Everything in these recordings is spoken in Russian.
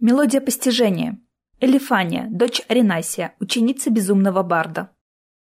Мелодия постижения. Элифания, дочь Аринасия, ученица безумного барда.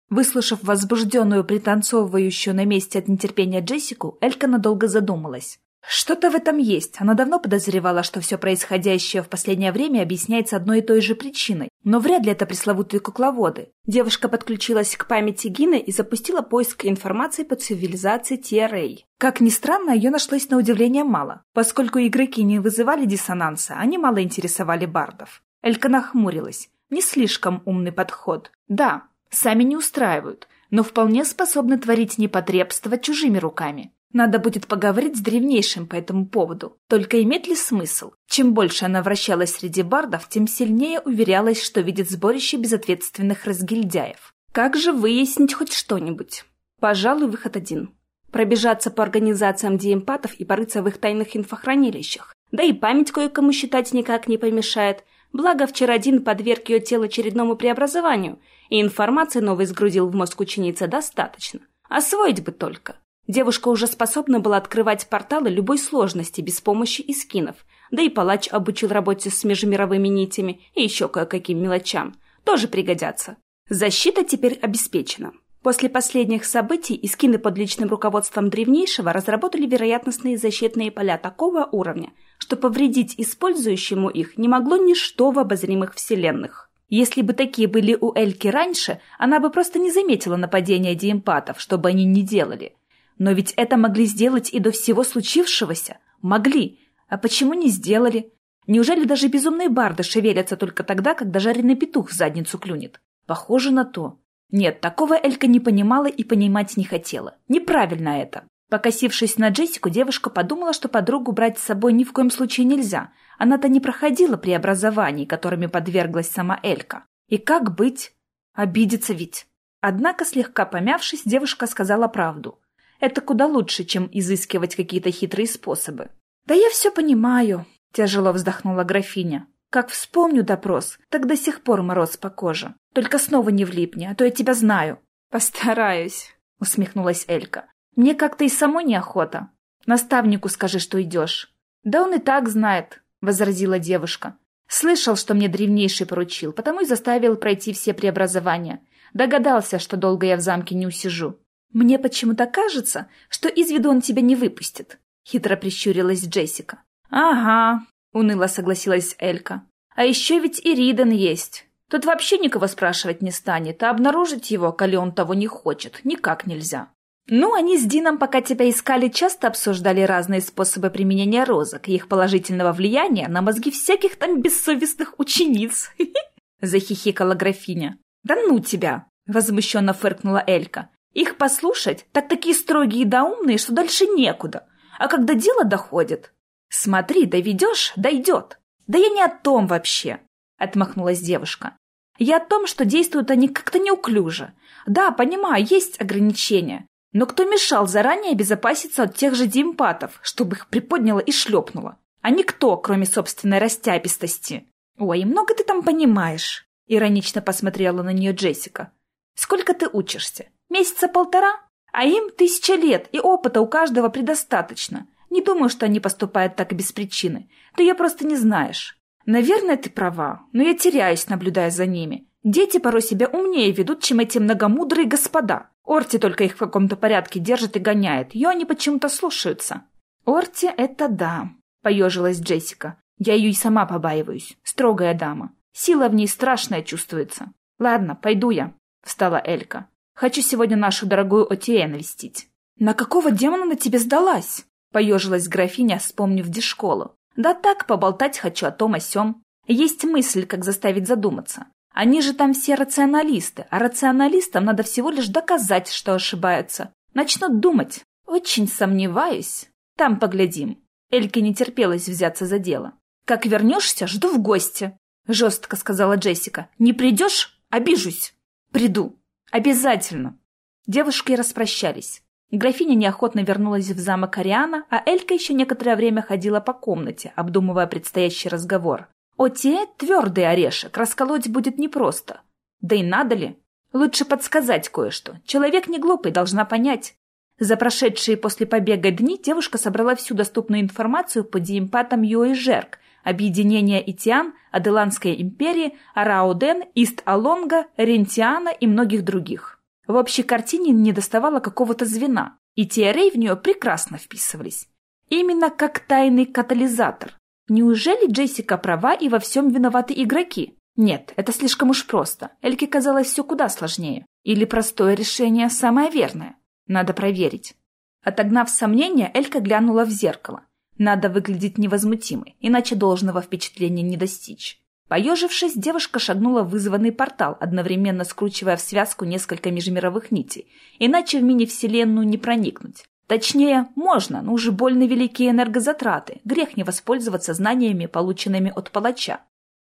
Выслушав возбужденную, пританцовывающую на месте от нетерпения Джессику, Элька надолго задумалась. Что-то в этом есть. Она давно подозревала, что все происходящее в последнее время объясняется одной и той же причиной. Но вряд ли это пресловутые кукловоды. Девушка подключилась к памяти Гины и запустила поиск информации по цивилизации Тиарей. Как ни странно, ее нашлось на удивление мало. Поскольку игроки не вызывали диссонанса, они мало интересовали бардов. Элька нахмурилась. Не слишком умный подход. Да, сами не устраивают, но вполне способны творить непотребство чужими руками. Надо будет поговорить с древнейшим по этому поводу. Только имеет ли смысл? Чем больше она вращалась среди бардов, тем сильнее уверялась, что видит сборище безответственных разгильдяев. Как же выяснить хоть что-нибудь? Пожалуй, выход один. Пробежаться по организациям диэмпатов и порыться в их тайных инфохранилищах. Да и память кое-кому считать никак не помешает. Благо, вчера один подверг ее тело очередному преобразованию, и информации новой сгрузил в мозг ученицы достаточно. Освоить бы только. Девушка уже способна была открывать порталы любой сложности без помощи искинов, да и палач обучил работе с межмировыми нитями и еще кое-каким мелочам. Тоже пригодятся. Защита теперь обеспечена. После последних событий искины под личным руководством древнейшего разработали вероятностные защитные поля такого уровня, что повредить использующему их не могло ничто в обозримых вселенных. Если бы такие были у Эльки раньше, она бы просто не заметила нападения диэмпатов, что бы они ни делали. Но ведь это могли сделать и до всего случившегося. Могли. А почему не сделали? Неужели даже безумные барды шевелятся только тогда, когда жареный петух в задницу клюнет? Похоже на то. Нет, такого Элька не понимала и понимать не хотела. Неправильно это. Покосившись на Джессику, девушка подумала, что подругу брать с собой ни в коем случае нельзя. Она-то не проходила преобразований, которыми подверглась сама Элька. И как быть? Обидится ведь. Однако, слегка помявшись, девушка сказала правду. Это куда лучше, чем изыскивать какие-то хитрые способы. «Да я все понимаю», — тяжело вздохнула графиня. «Как вспомню допрос, так до сих пор мороз по коже. Только снова не влипни, а то я тебя знаю». «Постараюсь», — усмехнулась Элька. «Мне как-то и самой неохота. Наставнику скажи, что идешь». «Да он и так знает», — возразила девушка. «Слышал, что мне древнейший поручил, потому и заставил пройти все преобразования. Догадался, что долго я в замке не усижу. «Мне почему-то кажется, что из виду он тебя не выпустит», — хитро прищурилась Джессика. «Ага», — уныло согласилась Элька. «А еще ведь и Риден есть. Тут вообще никого спрашивать не станет, а обнаружить его, коли он того не хочет, никак нельзя». «Ну, они с Дином, пока тебя искали, часто обсуждали разные способы применения розок и их положительного влияния на мозги всяких там бессовестных учениц», — захихикала графиня. «Да ну тебя!» — возмущенно фыркнула Элька. Их послушать, так такие строгие и доумные, что дальше некуда. А когда дело доходит... Смотри, доведешь — дойдет. Да я не о том вообще, — отмахнулась девушка. Я о том, что действуют они как-то неуклюже. Да, понимаю, есть ограничения. Но кто мешал заранее обезопаситься от тех же димпатов, чтобы их приподняло и шлепнуло? А никто, кроме собственной растяпистости. Ой, много ты там понимаешь, — иронично посмотрела на нее Джессика. Сколько ты учишься? Месяца полтора? А им тысяча лет, и опыта у каждого предостаточно. Не думаю, что они поступают так без причины. Ты ее просто не знаешь. Наверное, ты права, но я теряюсь, наблюдая за ними. Дети порой себя умнее ведут, чем эти многомудрые господа. Орти только их в каком-то порядке держит и гоняет. Ее они почему-то слушаются. Орти — это да, — поежилась Джессика. Я ее и сама побаиваюсь. Строгая дама. Сила в ней страшная чувствуется. Ладно, пойду я, — встала Элька. Хочу сегодня нашу дорогую Отие навестить». «На какого демона на тебе сдалась?» — поежилась графиня, вспомнив дешколу. «Да так, поболтать хочу о том о сём. Есть мысль, как заставить задуматься. Они же там все рационалисты, а рационалистам надо всего лишь доказать, что ошибаются. Начнут думать. Очень сомневаюсь. Там поглядим». Эльке не терпелось взяться за дело. «Как вернешься, жду в гости», — жестко сказала Джессика. «Не придешь? Обижусь». «Приду», «Обязательно!» Девушки распрощались. Графиня неохотно вернулась в замок Ариана, а Элька еще некоторое время ходила по комнате, обдумывая предстоящий разговор. О те твердый орешек расколоть будет непросто. Да и надо ли? Лучше подсказать кое-что. Человек не глупый, должна понять. За прошедшие после побега дни девушка собрала всю доступную информацию по диэмпатам и Жерк, объединение Итиан, Аделанской империи, Арауден, Ист-Алонга, Рентиана и многих других. В общей картине не доставало какого-то звена, и Тиарей в нее прекрасно вписывались. Именно как тайный катализатор. Неужели Джессика права и во всем виноваты игроки? Нет, это слишком уж просто. Эльке казалось все куда сложнее. Или простое решение самое верное. Надо проверить. Отогнав сомнения, Элька глянула в зеркало. Надо выглядеть невозмутимой, иначе должного впечатления не достичь. Поежившись, девушка шагнула в вызванный портал, одновременно скручивая в связку несколько межмировых нитей. Иначе в мини-вселенную не проникнуть. Точнее, можно, но уже больно великие энергозатраты. Грех не воспользоваться знаниями, полученными от палача.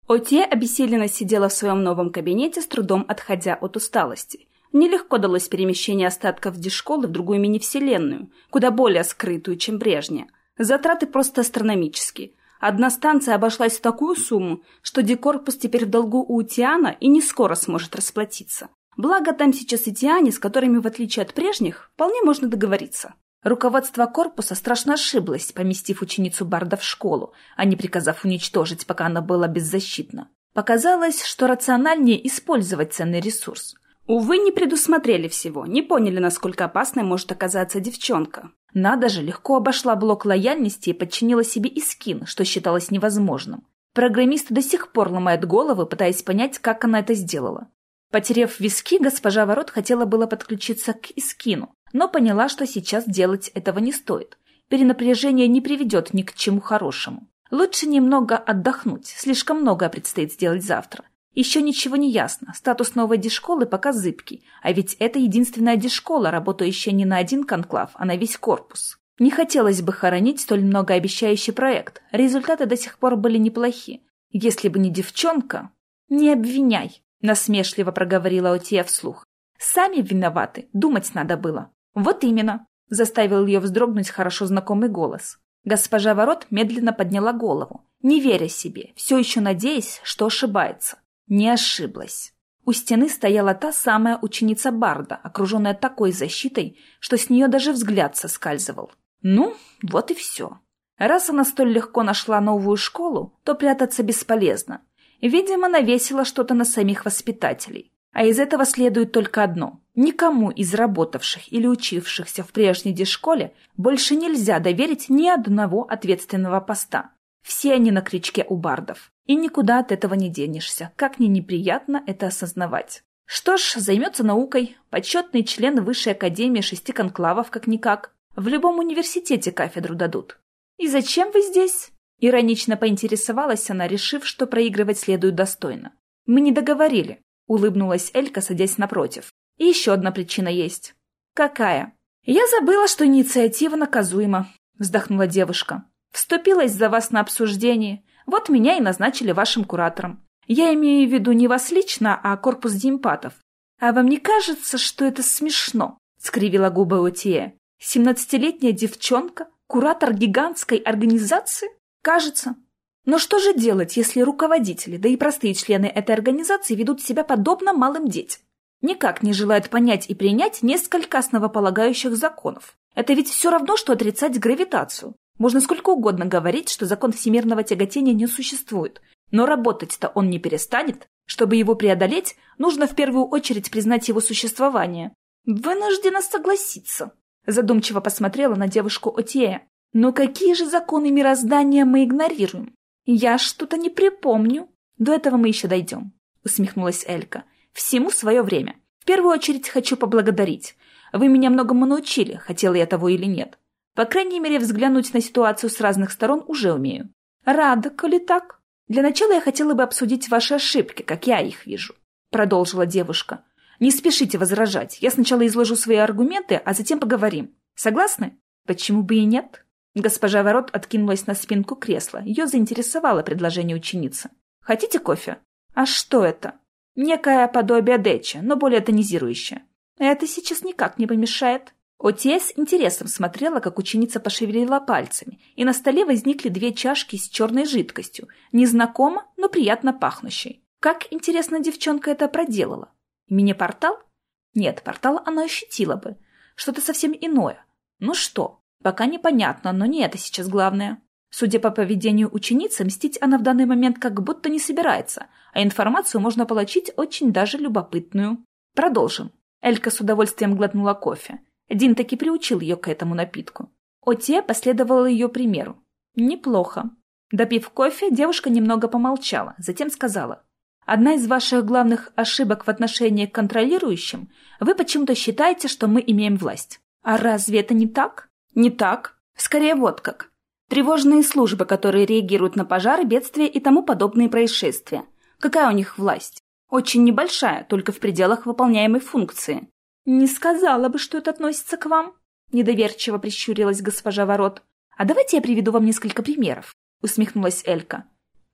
Отье обессиленно сидела в своем новом кабинете, с трудом отходя от усталости. Нелегко далось перемещение остатков дишколы в другую мини-вселенную, куда более скрытую, чем прежняя. Затраты просто астрономические. Одна станция обошлась в такую сумму, что декорпус теперь в долгу у Тиана и не скоро сможет расплатиться. Благо там сейчас и Тиане, с которыми, в отличие от прежних, вполне можно договориться. Руководство корпуса страшно ошиблось, поместив ученицу Барда в школу, а не приказав уничтожить, пока она была беззащитна. Показалось, что рациональнее использовать ценный ресурс. Увы, не предусмотрели всего, не поняли, насколько опасной может оказаться девчонка. Надо же, легко обошла блок лояльности и подчинила себе Искин, что считалось невозможным. Программист до сих пор ломает головы, пытаясь понять, как она это сделала. Потерев виски, госпожа Ворот хотела было подключиться к Искину, но поняла, что сейчас делать этого не стоит. Перенапряжение не приведет ни к чему хорошему. Лучше немного отдохнуть, слишком много предстоит сделать завтра. Еще ничего не ясно, статус новой дешколы пока зыбкий, а ведь это единственная дешкола, работающая не на один конклав, а на весь корпус. Не хотелось бы хоронить столь многообещающий проект, результаты до сих пор были неплохи. Если бы не девчонка... «Не обвиняй», — насмешливо проговорила Отия вслух. «Сами виноваты, думать надо было». «Вот именно», — заставил ее вздрогнуть хорошо знакомый голос. Госпожа Ворот медленно подняла голову, не веря себе, все еще надеясь, что ошибается. Не ошиблась. У стены стояла та самая ученица Барда, окруженная такой защитой, что с нее даже взгляд соскальзывал. Ну, вот и все. Раз она столь легко нашла новую школу, то прятаться бесполезно. Видимо, навесила что-то на самих воспитателей. А из этого следует только одно. Никому из работавших или учившихся в прежней дешколе больше нельзя доверить ни одного ответственного поста. Все они на крючке у бардов. И никуда от этого не денешься, как ни неприятно это осознавать. Что ж, займется наукой, почетный член Высшей Академии шести конклавов как-никак. В любом университете кафедру дадут. «И зачем вы здесь?» Иронично поинтересовалась она, решив, что проигрывать следует достойно. «Мы не договорили. — улыбнулась Элька, садясь напротив. «И еще одна причина есть». «Какая?» «Я забыла, что инициатива наказуема», — вздохнула девушка. «Вступилась за вас на обсуждение. Вот меня и назначили вашим куратором. Я имею в виду не вас лично, а корпус демпатов. А вам не кажется, что это смешно?» — скривила губы Отия. «Семнадцатилетняя девчонка? Куратор гигантской организации? Кажется. Но что же делать, если руководители, да и простые члены этой организации ведут себя подобно малым детям? Никак не желают понять и принять несколько основополагающих законов. Это ведь все равно, что отрицать гравитацию. Можно сколько угодно говорить, что закон всемирного тяготения не существует, но работать-то он не перестанет. Чтобы его преодолеть, нужно в первую очередь признать его существование. Вынуждена согласиться. Задумчиво посмотрела на девушку Отье. Но какие же законы мироздания мы игнорируем? «Я что-то не припомню. До этого мы еще дойдем», — усмехнулась Элька. «Всему свое время. В первую очередь хочу поблагодарить. Вы меня многому научили, хотела я того или нет. По крайней мере, взглянуть на ситуацию с разных сторон уже умею. Рада, коли так. Для начала я хотела бы обсудить ваши ошибки, как я их вижу», — продолжила девушка. «Не спешите возражать. Я сначала изложу свои аргументы, а затем поговорим. Согласны? Почему бы и нет?» Госпожа Ворот откинулась на спинку кресла. Ее заинтересовало предложение ученицы. «Хотите кофе?» «А что это?» «Некое подобие дечи, но более тонизирующее». «Это сейчас никак не помешает». Отия с интересом смотрела, как ученица пошевелила пальцами, и на столе возникли две чашки с черной жидкостью, незнакомо, но приятно пахнущей. Как, интересно, девчонка это проделала? Мини-портал? Нет, портал она ощутила бы. Что-то совсем иное. Ну что, Пока непонятно, но не это сейчас главное. Судя по поведению ученицы, мстить она в данный момент как будто не собирается, а информацию можно получить очень даже любопытную. Продолжим. Элька с удовольствием глотнула кофе. Дин таки приучил ее к этому напитку. Оте последовала ее примеру. Неплохо. Допив кофе, девушка немного помолчала, затем сказала. «Одна из ваших главных ошибок в отношении к контролирующим – вы почему-то считаете, что мы имеем власть. А разве это не так? Не так. Скорее вот как. Тревожные службы, которые реагируют на пожары, бедствия и тому подобные происшествия. Какая у них власть? Очень небольшая, только в пределах выполняемой функции. Не сказала бы, что это относится к вам. Недоверчиво прищурилась госпожа Ворот. А давайте я приведу вам несколько примеров. Усмехнулась Элька.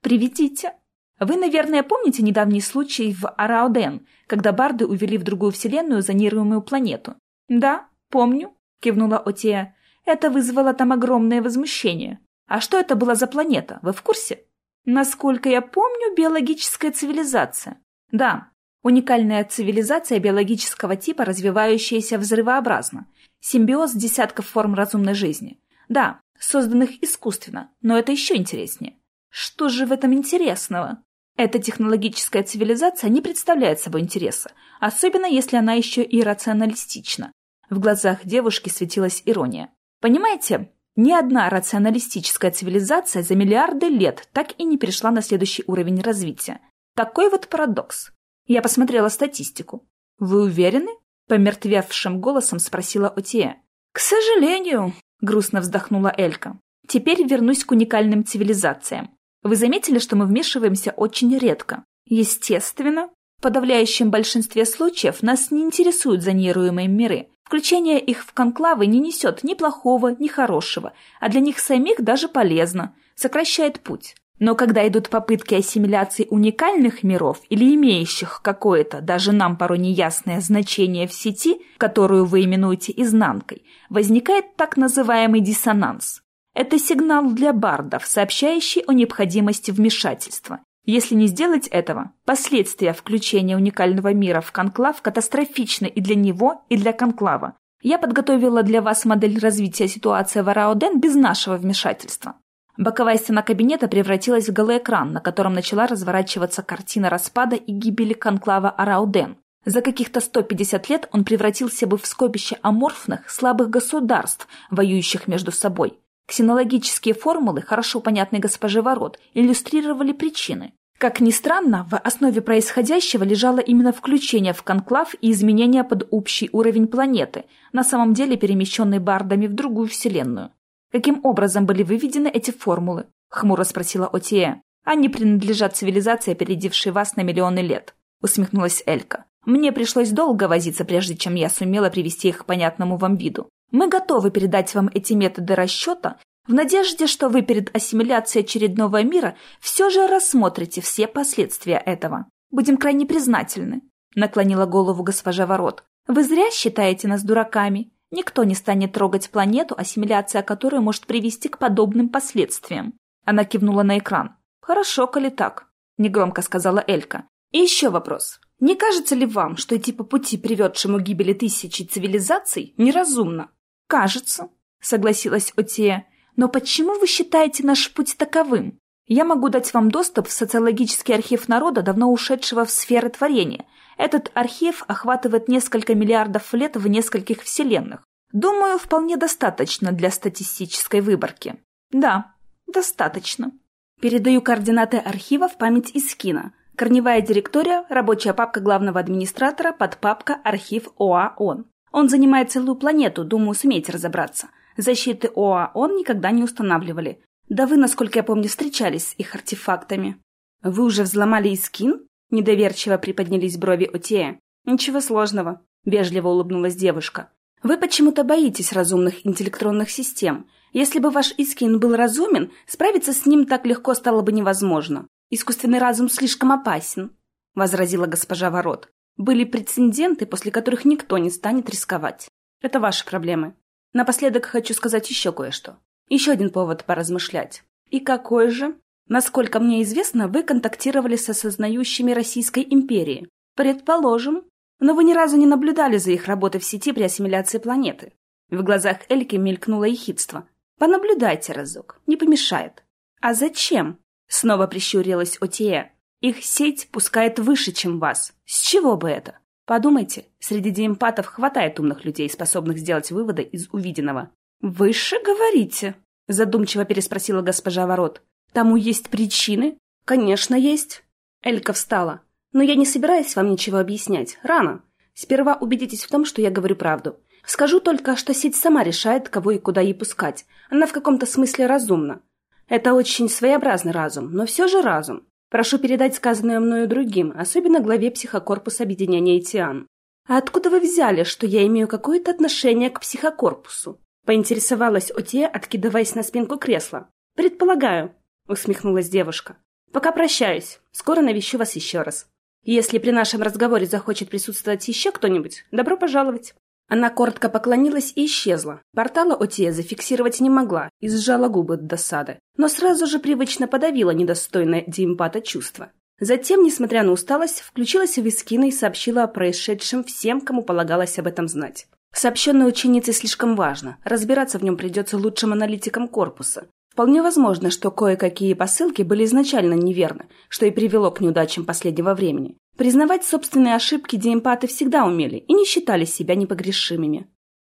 Приведите. Вы, наверное, помните недавний случай в Арауден, когда барды увели в другую вселенную зонируемую планету? Да, помню, кивнула Отея. Это вызвало там огромное возмущение. А что это была за планета, вы в курсе? Насколько я помню, биологическая цивилизация. Да, уникальная цивилизация биологического типа, развивающаяся взрывообразно. Симбиоз десятков форм разумной жизни. Да, созданных искусственно, но это еще интереснее. Что же в этом интересного? Эта технологическая цивилизация не представляет собой интереса, особенно если она еще и рационалистична. В глазах девушки светилась ирония. Понимаете, ни одна рационалистическая цивилизация за миллиарды лет так и не перешла на следующий уровень развития. Такой вот парадокс. Я посмотрела статистику. Вы уверены? Помертвевшим голосом спросила Отия. К сожалению, грустно вздохнула Элька. Теперь вернусь к уникальным цивилизациям. Вы заметили, что мы вмешиваемся очень редко? Естественно, в подавляющем большинстве случаев нас не интересуют зонируемые миры, Включение их в конклавы не несет ни плохого, ни хорошего, а для них самих даже полезно, сокращает путь. Но когда идут попытки ассимиляции уникальных миров или имеющих какое-то, даже нам порой неясное значение в сети, которую вы именуете изнанкой, возникает так называемый диссонанс. Это сигнал для бардов, сообщающий о необходимости вмешательства. Если не сделать этого, последствия включения уникального мира в конклав катастрофичны и для него, и для конклава. Я подготовила для вас модель развития ситуации в Арауден без нашего вмешательства. Боковая стена кабинета превратилась в голоэкран, на котором начала разворачиваться картина распада и гибели конклава Арауден. За каких-то 150 лет он превратился бы в скопище аморфных, слабых государств, воюющих между собой. Ксенологические формулы, хорошо понятные госпоже Ворот, иллюстрировали причины. Как ни странно, в основе происходящего лежало именно включение в конклав и изменение под общий уровень планеты, на самом деле перемещенной бардами в другую вселенную. Каким образом были выведены эти формулы? Хмуро спросила Отия. Они принадлежат цивилизации, опередившей вас на миллионы лет. Усмехнулась Элька. Мне пришлось долго возиться, прежде чем я сумела привести их к понятному вам виду. Мы готовы передать вам эти методы расчета в надежде, что вы перед ассимиляцией очередного мира все же рассмотрите все последствия этого. Будем крайне признательны», — наклонила голову госпожа Ворот. «Вы зря считаете нас дураками. Никто не станет трогать планету, ассимиляция которой может привести к подобным последствиям». Она кивнула на экран. «Хорошо, коли так», — негромко сказала Элька. «И еще вопрос. Не кажется ли вам, что идти по пути, приведшему к гибели тысячи цивилизаций, неразумно?» «Кажется», — согласилась Отия. Но почему вы считаете наш путь таковым? Я могу дать вам доступ в социологический архив народа, давно ушедшего в сферы творения. Этот архив охватывает несколько миллиардов лет в нескольких вселенных. Думаю, вполне достаточно для статистической выборки. Да, достаточно. Передаю координаты архива в память Искина. Корневая директория, рабочая папка главного администратора, подпапка архив ОА ООН. Он занимает целую планету, думаю, сумеете разобраться. Защиты ОА он никогда не устанавливали. Да вы, насколько я помню, встречались с их артефактами. Вы уже взломали Искин? Недоверчиво приподнялись брови Отея. Ничего сложного, вежливо улыбнулась девушка. Вы почему-то боитесь разумных интеллектронных систем. Если бы ваш Искин был разумен, справиться с ним так легко стало бы невозможно. Искусственный разум слишком опасен, возразила госпожа Ворот. Были прецеденты, после которых никто не станет рисковать. Это ваши проблемы. Напоследок хочу сказать еще кое-что. Еще один повод поразмышлять. И какой же? Насколько мне известно, вы контактировали с осознающими Российской империи. Предположим. Но вы ни разу не наблюдали за их работой в сети при ассимиляции планеты. В глазах Эльки мелькнуло ехидство. Понаблюдайте разок, не помешает. А зачем? Снова прищурилась Отие. Их сеть пускает выше, чем вас. С чего бы это? Подумайте, среди диэмпатов хватает умных людей, способных сделать выводы из увиденного. «Выше говорите?» – задумчиво переспросила госпожа Ворот. «Тому есть причины?» «Конечно, есть». Элька встала. «Но я не собираюсь вам ничего объяснять. Рано. Сперва убедитесь в том, что я говорю правду. Скажу только, что сеть сама решает, кого и куда ей пускать. Она в каком-то смысле разумна. Это очень своеобразный разум, но все же разум. Прошу передать сказанное мною другим, особенно главе психокорпуса объединения Этиан. А откуда вы взяли, что я имею какое-то отношение к психокорпусу? Поинтересовалась Оте, откидываясь на спинку кресла. «Предполагаю», — усмехнулась девушка. «Пока прощаюсь. Скоро навещу вас еще раз. Если при нашем разговоре захочет присутствовать еще кто-нибудь, добро пожаловать». Она коротко поклонилась и исчезла. Портала Отия зафиксировать не могла и сжала губы от досады, но сразу же привычно подавила недостойное Диэмпата чувство. Затем, несмотря на усталость, включилась в Вискина и сообщила о происшедшем всем, кому полагалось об этом знать. Сообщенной ученице слишком важно, разбираться в нем придется лучшим аналитикам корпуса. Вполне возможно, что кое-какие посылки были изначально неверны, что и привело к неудачам последнего времени. Признавать собственные ошибки диэмпаты всегда умели и не считали себя непогрешимыми.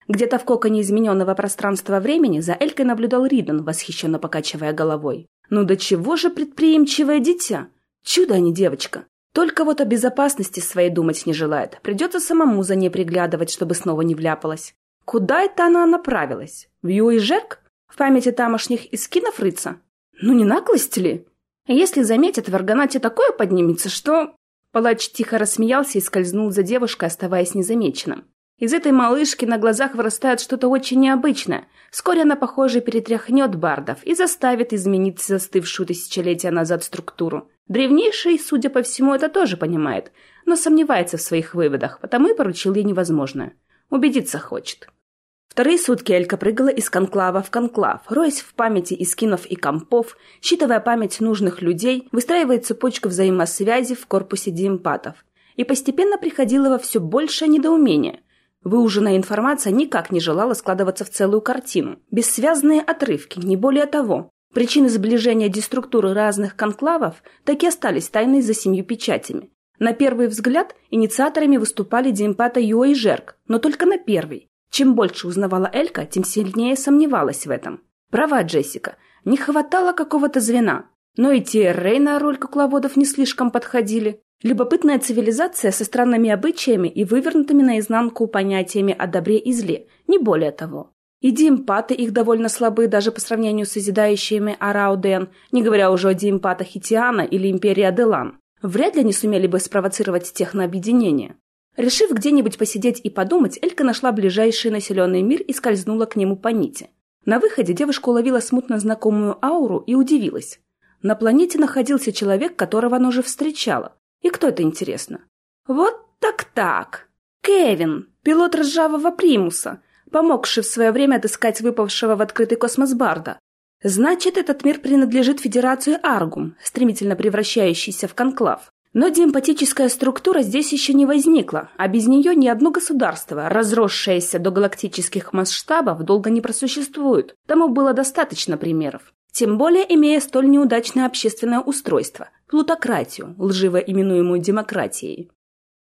Где-то в коконе измененного пространства времени за Элькой наблюдал Риден, восхищенно покачивая головой. «Ну до чего же предприимчивое дитя? Чудо, а не девочка!» Только вот о безопасности своей думать не желает. Придется самому за ней приглядывать, чтобы снова не вляпалась. Куда это она направилась? В Юижерк? В памяти тамошних искинов рыться? Ну не наглость ли? Если заметят, в органате такое поднимется, что... Палач тихо рассмеялся и скользнул за девушкой, оставаясь незамеченным. Из этой малышки на глазах вырастает что-то очень необычное. Вскоре она, похоже, перетряхнет бардов и заставит изменить застывшую тысячелетия назад структуру. Древнейший, судя по всему, это тоже понимает, но сомневается в своих выводах, потому и поручил ей невозможное. Убедиться хочет. Вторые сутки Элька прыгала из конклава в конклав, роясь в памяти искинов и компов, считывая память нужных людей, выстраивая цепочку взаимосвязи в корпусе диэмпатов. И постепенно приходила во все большее недоумение. Выуженная информация никак не желала складываться в целую картину. Бессвязные отрывки, не более того. Причины сближения деструктуры разных конклавов так и остались тайной за семью печатями. На первый взгляд инициаторами выступали Диэмпата Юа и Жерк, но только на первый. Чем больше узнавала Элька, тем сильнее сомневалась в этом. Права Джессика. Не хватало какого-то звена. Но и те Рей на роль кукловодов не слишком подходили. Любопытная цивилизация со странными обычаями и вывернутыми наизнанку понятиями о добре и зле, не более того. И диэмпаты их довольно слабы даже по сравнению с созидающими Арауден, не говоря уже о диэмпатах Итиана или Империи Аделан. Вряд ли они сумели бы спровоцировать технообъединение. Решив где-нибудь посидеть и подумать, Элька нашла ближайший населенный мир и скользнула к нему по нити. На выходе девушка уловила смутно знакомую ауру и удивилась. На планете находился человек, которого она уже встречала. И кто это, интересно? Вот так-так. Кевин, пилот ржавого примуса, помогший в свое время отыскать выпавшего в открытый космос Барда. Значит, этот мир принадлежит Федерации Аргум, стремительно превращающейся в конклав. Но демпатическая структура здесь еще не возникла, а без нее ни одно государство, разросшееся до галактических масштабов, долго не просуществует. Тому было достаточно примеров. Тем более имея столь неудачное общественное устройство – плутократию, лживо именуемую демократией.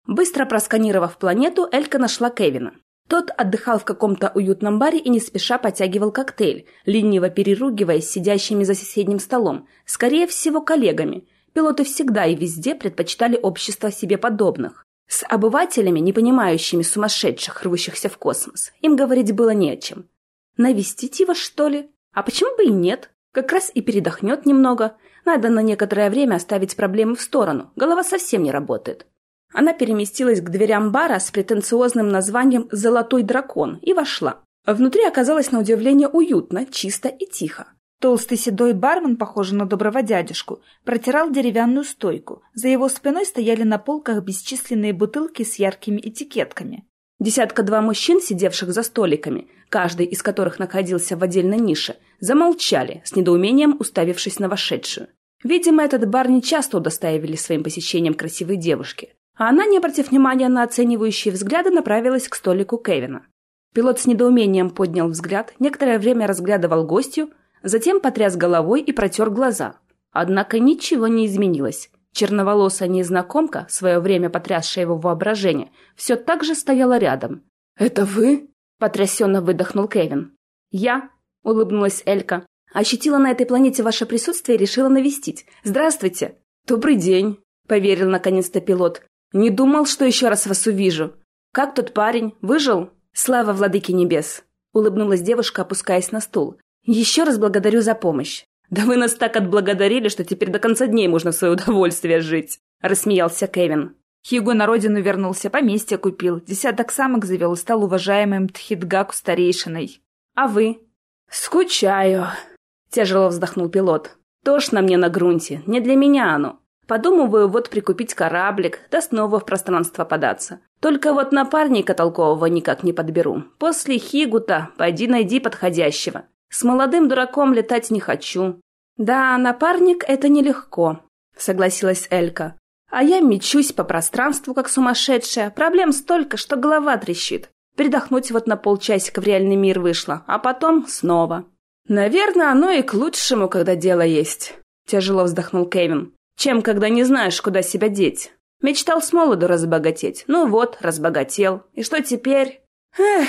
Быстро просканировав планету, Элька нашла Кевина. Тот отдыхал в каком-то уютном баре и не спеша потягивал коктейль, лениво переругиваясь с сидящими за соседним столом, скорее всего, коллегами. Пилоты всегда и везде предпочитали общество себе подобных. С обывателями, не понимающими сумасшедших, рвущихся в космос, им говорить было не о чем. Навестить его, что ли? А почему бы и нет? Как раз и передохнет немного. Надо на некоторое время оставить проблемы в сторону. Голова совсем не работает. Она переместилась к дверям бара с претенциозным названием «Золотой дракон» и вошла. Внутри оказалось на удивление уютно, чисто и тихо. Толстый седой бармен, похожий на доброго дядюшку, протирал деревянную стойку. За его спиной стояли на полках бесчисленные бутылки с яркими этикетками. Десятка-два мужчин, сидевших за столиками, каждый из которых находился в отдельной нише, замолчали, с недоумением уставившись на вошедшую. Видимо, этот бар не часто удостаивали своим посещением красивой девушки. А она, не обратив внимания на оценивающие взгляды, направилась к столику Кевина. Пилот с недоумением поднял взгляд, некоторое время разглядывал гостью, затем потряс головой и протер глаза. Однако ничего не изменилось. Черноволосая незнакомка, в свое время потрясшая его воображение, все так же стояла рядом. «Это вы?» – потрясенно выдохнул Кевин. «Я?» – улыбнулась Элька. «Ощутила на этой планете ваше присутствие и решила навестить. Здравствуйте!» «Добрый день!» – поверил наконец-то пилот. «Не думал, что еще раз вас увижу. Как тот парень? Выжил?» «Слава владыке небес!» – улыбнулась девушка, опускаясь на стул. «Еще раз благодарю за помощь. «Да вы нас так отблагодарили, что теперь до конца дней можно в свое удовольствие жить», — рассмеялся Кевин. Хиго на родину вернулся, поместье купил, десяток самок завел и стал уважаемым Тхидгаку старейшиной. «А вы?» «Скучаю», — тяжело вздохнул пилот. «Тошно мне на грунте, не для меня оно. Подумываю вот прикупить кораблик, да снова в пространство податься. Только вот напарника толкового никак не подберу. После Хигута пойди найди подходящего. С молодым дураком летать не хочу. Да, напарник — это нелегко, согласилась Элька. А я мечусь по пространству, как сумасшедшая. Проблем столько, что голова трещит. Передохнуть вот на полчасика в реальный мир вышло, а потом снова. Наверное, оно и к лучшему, когда дело есть. Тяжело вздохнул Кевин. Чем, когда не знаешь, куда себя деть? Мечтал с молоду разбогатеть. Ну вот, разбогател. И что теперь? Эх,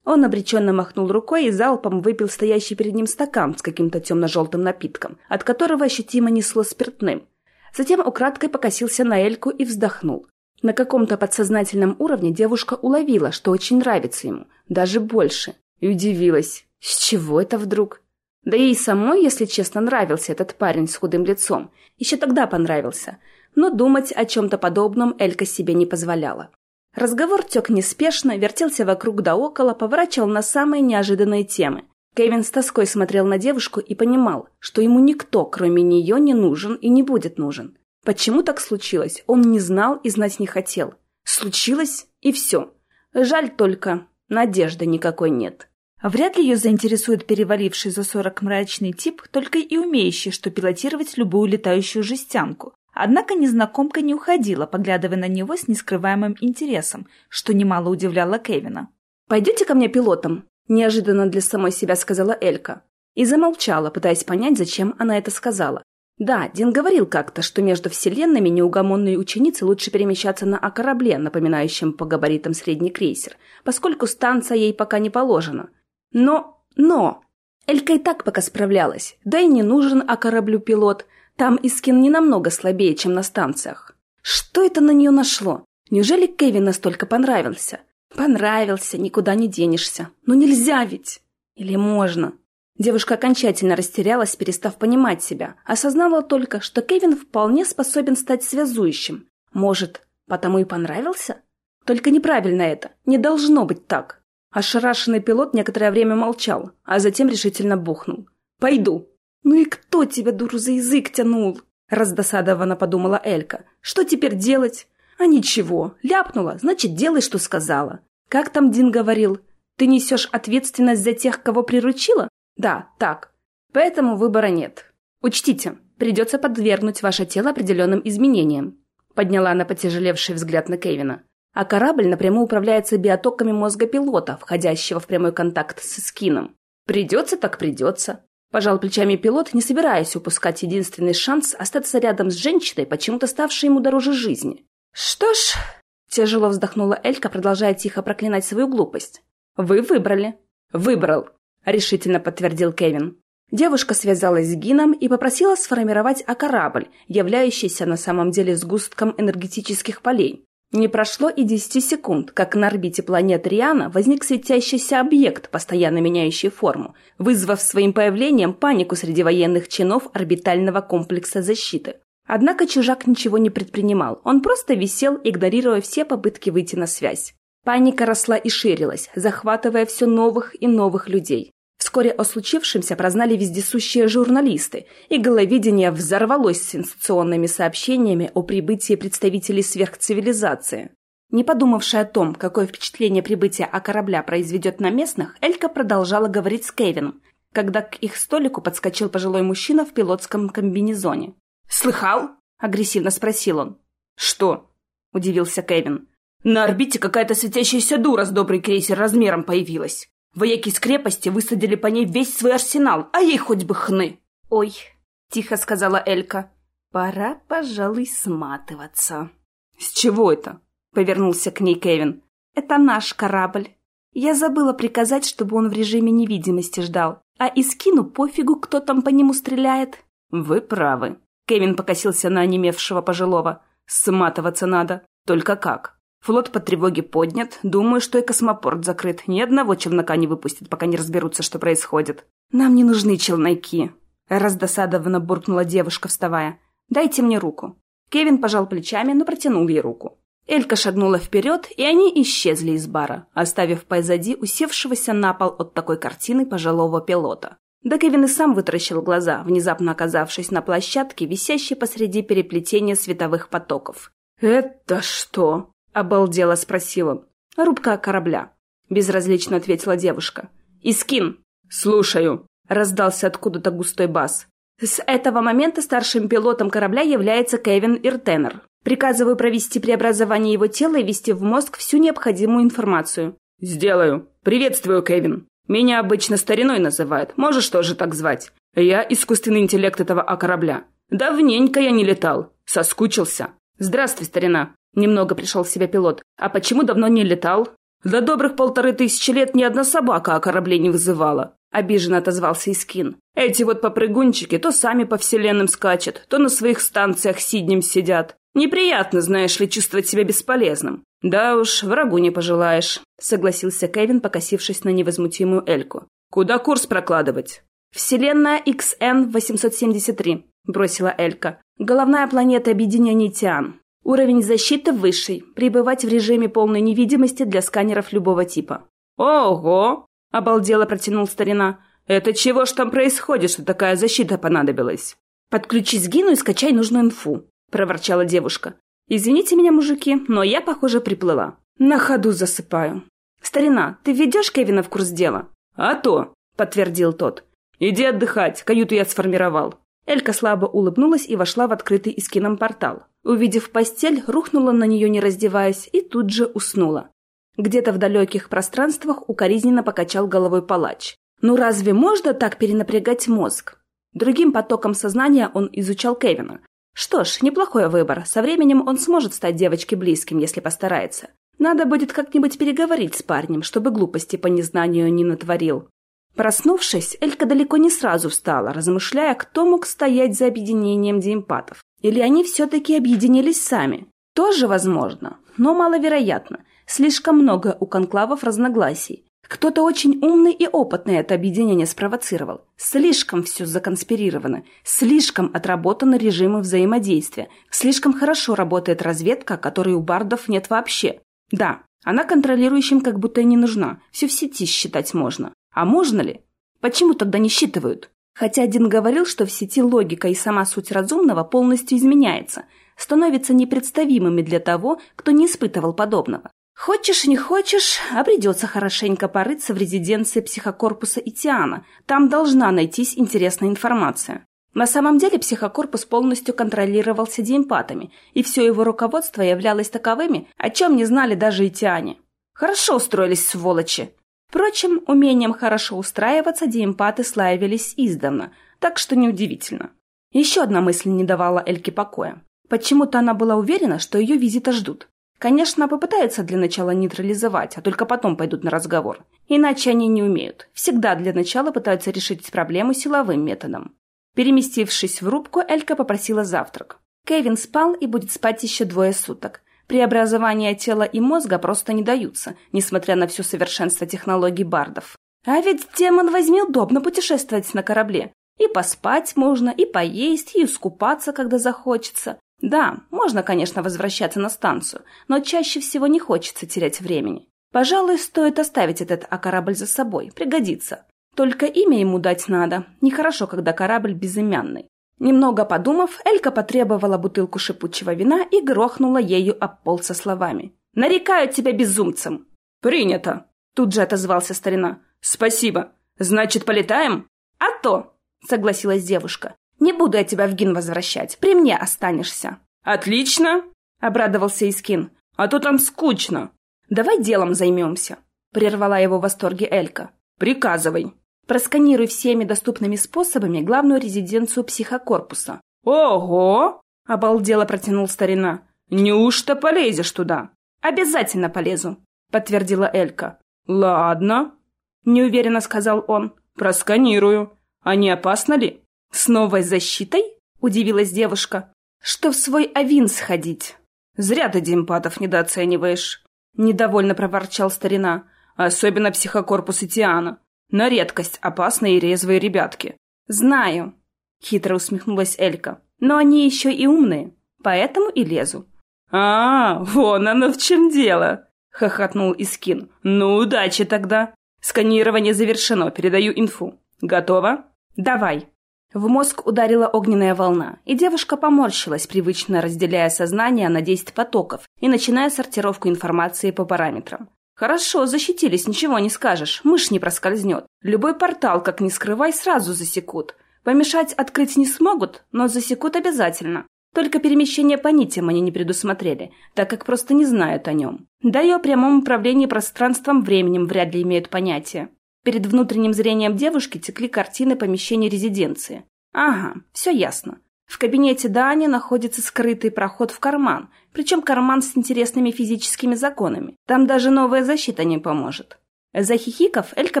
он обреченно махнул рукой и залпом выпил стоящий перед ним стакан с каким-то темно-желтым напитком, от которого ощутимо несло спиртным. Затем украдкой покосился на Эльку и вздохнул. На каком-то подсознательном уровне девушка уловила, что очень нравится ему, даже больше, и удивилась. С чего это вдруг? Да ей самой, если честно, нравился этот парень с худым лицом. Еще тогда понравился. Но думать о чем-то подобном Элька себе не позволяла. Разговор тек неспешно, вертелся вокруг да около, поворачивал на самые неожиданные темы. Кевин с тоской смотрел на девушку и понимал, что ему никто, кроме нее, не нужен и не будет нужен. Почему так случилось, он не знал и знать не хотел. Случилось, и все. Жаль только, надежды никакой нет. Вряд ли ее заинтересует переваливший за сорок мрачный тип, только и умеющий, что пилотировать любую летающую жестянку. Однако незнакомка не уходила, поглядывая на него с нескрываемым интересом, что немало удивляло Кевина. «Пойдете ко мне пилотом?» – неожиданно для самой себя сказала Элька. И замолчала, пытаясь понять, зачем она это сказала. Да, Дин говорил как-то, что между вселенными неугомонной ученицы лучше перемещаться на А-корабле, напоминающем по габаритам средний крейсер, поскольку станция ей пока не положена. Но... но... Элька и так пока справлялась, да и не нужен А-кораблю пилот – там Искин не намного слабее, чем на станциях. Что это на нее нашло? Неужели Кевин настолько понравился? Понравился, никуда не денешься. Но нельзя ведь. Или можно? Девушка окончательно растерялась, перестав понимать себя. Осознала только, что Кевин вполне способен стать связующим. Может, потому и понравился? Только неправильно это. Не должно быть так. Ошарашенный пилот некоторое время молчал, а затем решительно бухнул. «Пойду. «Ну и кто тебя, дуру, за язык тянул?» Раздосадованно подумала Элька. «Что теперь делать?» «А ничего, ляпнула, значит, делай, что сказала. Как там Дин говорил? Ты несешь ответственность за тех, кого приручила? Да, так. Поэтому выбора нет. Учтите, придется подвергнуть ваше тело определенным изменениям». Подняла она потяжелевший взгляд на Кевина. А корабль напрямую управляется биотоками мозга пилота, входящего в прямой контакт с Скином. Придется так придется. Пожал плечами пилот, не собираясь упускать единственный шанс остаться рядом с женщиной, почему-то ставшей ему дороже жизни. «Что ж...» – тяжело вздохнула Элька, продолжая тихо проклинать свою глупость. «Вы выбрали». «Выбрал», – решительно подтвердил Кевин. Девушка связалась с Гином и попросила сформировать А-корабль, являющийся на самом деле сгустком энергетических полей. Не прошло и десяти секунд, как на орбите планеты Риана возник светящийся объект, постоянно меняющий форму, вызвав своим появлением панику среди военных чинов орбитального комплекса защиты. Однако чужак ничего не предпринимал, он просто висел, игнорируя все попытки выйти на связь. Паника росла и ширилась, захватывая все новых и новых людей. Вскоре о случившемся прознали вездесущие журналисты, и головидение взорвалось сенсационными сообщениями о прибытии представителей сверхцивилизации. Не подумавшая о том, какое впечатление прибытие о корабля произведет на местных, Элька продолжала говорить с Кевином, когда к их столику подскочил пожилой мужчина в пилотском комбинезоне. «Слыхал?» – агрессивно спросил он. «Что?» – удивился Кевин. На орбите какая-то светящаяся дура с добрый крейсер размером появилась. Вояки с крепости высадили по ней весь свой арсенал, а ей хоть бы хны. «Ой», — тихо сказала Элька, — «пора, пожалуй, сматываться». «С чего это?» — повернулся к ней Кевин. «Это наш корабль. Я забыла приказать, чтобы он в режиме невидимости ждал. А Искину пофигу, кто там по нему стреляет». «Вы правы». Кевин покосился на онемевшего пожилого. «Сматываться надо. Только как?» Флот по тревоге поднят. Думаю, что и космопорт закрыт. Ни одного челнока не выпустят, пока не разберутся, что происходит. Нам не нужны челноки. Раздосадованно буркнула девушка, вставая. Дайте мне руку. Кевин пожал плечами, но протянул ей руку. Элька шагнула вперед, и они исчезли из бара, оставив позади усевшегося на пол от такой картины пожилого пилота. Да Кевин и сам вытаращил глаза, внезапно оказавшись на площадке, висящей посреди переплетения световых потоков. «Это что?» — обалдело спросил он. «Рубка корабля», — безразлично ответила девушка. «Искин». «Слушаю», — раздался откуда-то густой бас. «С этого момента старшим пилотом корабля является Кевин Иртенер. Приказываю провести преобразование его тела и ввести в мозг всю необходимую информацию». «Сделаю. Приветствую, Кевин. Меня обычно стариной называют. Можешь тоже так звать. Я искусственный интеллект этого А-корабля. Давненько я не летал. Соскучился. Здравствуй, старина. Немного пришел в себя пилот. А почему давно не летал? За добрых полторы тысячи лет ни одна собака о корабле не вызывала. Обиженно отозвался Искин. Эти вот попрыгунчики то сами по вселенным скачут, то на своих станциях сиднем сидят. Неприятно, знаешь ли, чувствовать себя бесполезным. Да уж, врагу не пожелаешь, согласился Кевин, покосившись на невозмутимую Эльку. Куда курс прокладывать? Вселенная XN-873, бросила Элька. Головная планета объединения Тиан. Уровень защиты высший. Пребывать в режиме полной невидимости для сканеров любого типа. «Ого!» – обалдело протянул старина. «Это чего ж там происходит, что такая защита понадобилась?» «Подключись к Гину и скачай нужную инфу», – проворчала девушка. «Извините меня, мужики, но я, похоже, приплыла. На ходу засыпаю». «Старина, ты ведешь Кевина в курс дела?» «А то», – подтвердил тот. «Иди отдыхать, каюту я сформировал». Элька слабо улыбнулась и вошла в открытый искином портал. Увидев постель, рухнула на нее, не раздеваясь, и тут же уснула. Где-то в далеких пространствах укоризненно покачал головой палач. «Ну разве можно так перенапрягать мозг?» Другим потоком сознания он изучал Кевина. Что ж, неплохой выбор. Со временем он сможет стать девочке близким, если постарается. Надо будет как-нибудь переговорить с парнем, чтобы глупости по незнанию не натворил. Проснувшись, Элька далеко не сразу встала, размышляя, кто мог стоять за объединением диэмпатов. Или они все-таки объединились сами? Тоже возможно, но маловероятно. Слишком много у конклавов разногласий. Кто-то очень умный и опытный это объединение спровоцировал. Слишком все законспирировано, слишком отработаны режимы взаимодействия, слишком хорошо работает разведка, которой у бардов нет вообще. Да, она контролирующим как будто и не нужна, все в сети считать можно. А можно ли? Почему тогда не считывают? Хотя один говорил, что в сети логика и сама суть разумного полностью изменяется, становится непредставимыми для того, кто не испытывал подобного. Хочешь, не хочешь, а придется хорошенько порыться в резиденции психокорпуса Итиана. Там должна найтись интересная информация. На самом деле психокорпус полностью контролировался диэмпатами, и все его руководство являлось таковыми, о чем не знали даже итиане. Хорошо устроились сволочи. Впрочем, умением хорошо устраиваться диэмпаты славились издавна, так что неудивительно. Еще одна мысль не давала Эльке покоя. Почему-то она была уверена, что ее визита ждут. Конечно, попытаются для начала нейтрализовать, а только потом пойдут на разговор. Иначе они не умеют. Всегда для начала пытаются решить проблему силовым методом. Переместившись в рубку, Элька попросила завтрак. Кевин спал и будет спать еще двое суток. Преобразования тела и мозга просто не даются, несмотря на все совершенство технологий бардов. А ведь, демон возьми, удобно путешествовать на корабле. И поспать можно, и поесть, и искупаться, когда захочется. Да, можно, конечно, возвращаться на станцию, но чаще всего не хочется терять времени. Пожалуй, стоит оставить этот А-корабль за собой, пригодится. Только имя ему дать надо. Нехорошо, когда корабль безымянный. Немного подумав, Элька потребовала бутылку шипучего вина и грохнула ею об пол со словами. «Нарекаю тебя безумцем!» «Принято!» Тут же отозвался старина. «Спасибо! Значит, полетаем?» «А то!» — согласилась девушка. «Не буду я тебя в Гин возвращать. При мне останешься». «Отлично!» — обрадовался Искин. а то там скучно». «Давай делом займемся», — прервала его в восторге Элька. «Приказывай». «Просканируй всеми доступными способами главную резиденцию психокорпуса». «Ого!» — обалдело протянул старина. «Неужто полезешь туда?» «Обязательно полезу», — подтвердила Элька. «Ладно», — неуверенно сказал он. «Просканирую. А не опасно ли?» «С новой защитой?» — удивилась девушка. «Что в свой авин сходить?» «Зря ты Димпатов недооцениваешь», — недовольно проворчал старина. «Особенно психокорпус Тиана. На редкость опасные и резвые ребятки». «Знаю», — хитро усмехнулась Элька. «Но они еще и умные, поэтому и лезу». «А, вон оно в чем дело!» — хохотнул Искин. «Ну, удачи тогда! Сканирование завершено, передаю инфу. Готово?» «Давай!» В мозг ударила огненная волна, и девушка поморщилась, привычно разделяя сознание на 10 потоков и начиная сортировку информации по параметрам. Хорошо, защитились, ничего не скажешь, мышь не проскользнет. Любой портал, как ни скрывай, сразу засекут. Помешать открыть не смогут, но засекут обязательно. Только перемещение по нитям они не предусмотрели, так как просто не знают о нем. Да и о прямом управлении пространством-временем вряд ли имеют понятие. Перед внутренним зрением девушки текли картины помещений резиденции. Ага, все ясно. В кабинете Дани находится скрытый проход в карман, причем карман с интересными физическими законами. Там даже новая защита не поможет. Захихиков, Элька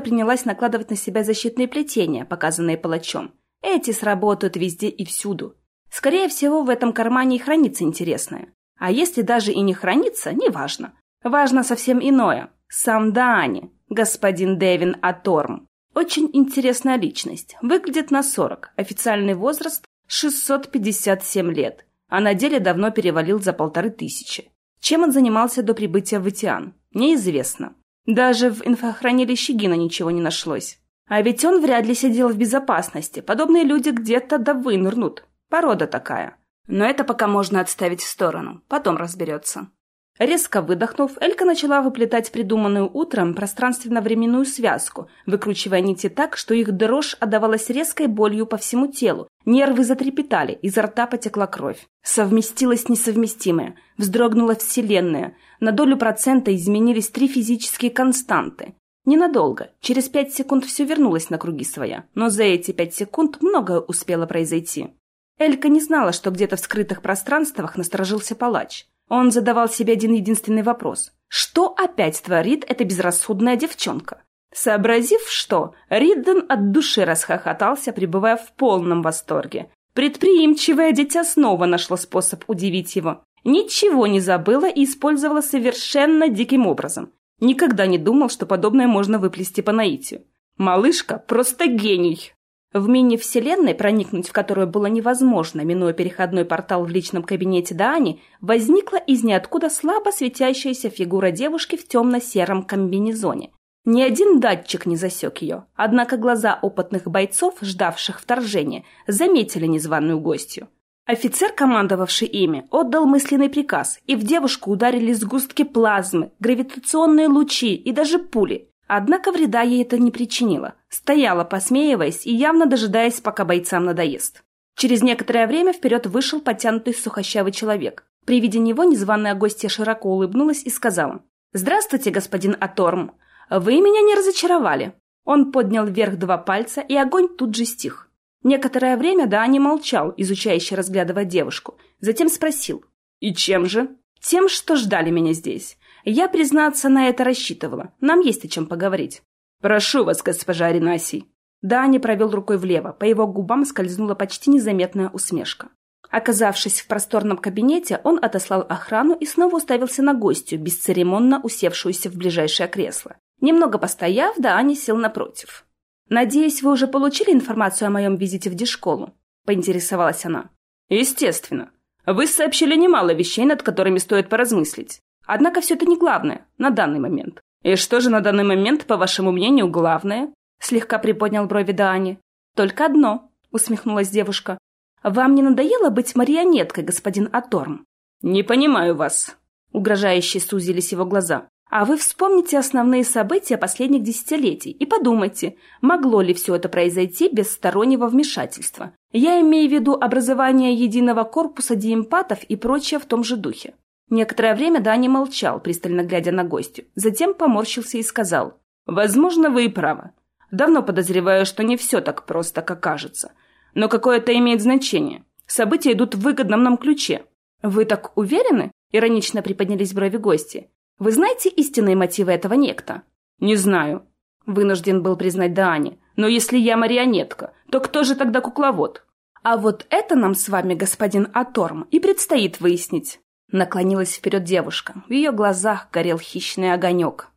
принялась накладывать на себя защитные плетения, показанные палачом. Эти сработают везде и всюду. Скорее всего, в этом кармане и хранится интересное. А если даже и не хранится, неважно. Важно совсем иное. Сам Даани, господин Дэвин Аторм. Очень интересная личность. Выглядит на 40. Официальный возраст 657 лет. А на деле давно перевалил за полторы тысячи. Чем он занимался до прибытия в Итиан? Неизвестно. Даже в инфохранилище Гина ничего не нашлось. А ведь он вряд ли сидел в безопасности. Подобные люди где-то да вынырнут. Порода такая. Но это пока можно отставить в сторону. Потом разберется. Резко выдохнув, Элька начала выплетать придуманную утром пространственно-временную связку, выкручивая нити так, что их дрожь отдавалась резкой болью по всему телу, нервы затрепетали, изо рта потекла кровь. Совместилось несовместимое, вздрогнула вселенная, на долю процента изменились три физические константы. Ненадолго, через пять секунд все вернулось на круги своя, но за эти пять секунд многое успело произойти. Элька не знала, что где-то в скрытых пространствах насторожился палач. Он задавал себе один единственный вопрос. Что опять творит эта безрассудная девчонка? Сообразив, что, Ридден от души расхохотался, пребывая в полном восторге. Предприимчивое дитя снова нашло способ удивить его. Ничего не забыла и использовала совершенно диким образом. Никогда не думал, что подобное можно выплести по наитию. Малышка просто гений. В мини-вселенной, проникнуть в которую было невозможно, минуя переходной портал в личном кабинете Дани, возникла из ниоткуда слабо светящаяся фигура девушки в темно-сером комбинезоне. Ни один датчик не засек ее, однако глаза опытных бойцов, ждавших вторжения, заметили незваную гостью. Офицер, командовавший ими, отдал мысленный приказ, и в девушку ударили сгустки плазмы, гравитационные лучи и даже пули. Однако вреда ей это не причинило. Стояла, посмеиваясь и явно дожидаясь, пока бойцам надоест. Через некоторое время вперед вышел потянутый сухощавый человек. При виде него незваная гостья широко улыбнулась и сказала. «Здравствуйте, господин Аторм. Вы меня не разочаровали». Он поднял вверх два пальца, и огонь тут же стих. Некоторое время Дани молчал, изучающе разглядывая девушку. Затем спросил. «И чем же?» «Тем, что ждали меня здесь. Я, признаться, на это рассчитывала. Нам есть о чем поговорить. «Прошу вас, госпожа Ренасий». Дани провел рукой влево, по его губам скользнула почти незаметная усмешка. Оказавшись в просторном кабинете, он отослал охрану и снова уставился на гостью, бесцеремонно усевшуюся в ближайшее кресло. Немного постояв, Дани сел напротив. «Надеюсь, вы уже получили информацию о моем визите в дешколу?» – поинтересовалась она. «Естественно. Вы сообщили немало вещей, над которыми стоит поразмыслить. Однако все это не главное на данный момент. И что же на данный момент, по вашему мнению, главное? Слегка приподнял брови Даани. Только одно, усмехнулась девушка. Вам не надоело быть марионеткой, господин Аторм? Не понимаю вас. Угрожающе сузились его глаза. А вы вспомните основные события последних десятилетий и подумайте, могло ли все это произойти без стороннего вмешательства. Я имею в виду образование единого корпуса диэмпатов и прочее в том же духе. Некоторое время Дани молчал, пристально глядя на гостю. Затем поморщился и сказал. «Возможно, вы и правы. Давно подозреваю, что не все так просто, как кажется. Но какое-то имеет значение. События идут в выгодном нам ключе». «Вы так уверены?» — иронично приподнялись брови гости. «Вы знаете истинные мотивы этого некто?» «Не знаю», — вынужден был признать Дани. «Но если я марионетка, то кто же тогда кукловод?» «А вот это нам с вами, господин Аторм, и предстоит выяснить». Наклонилась вперед девушка. В ее глазах горел хищный огонек.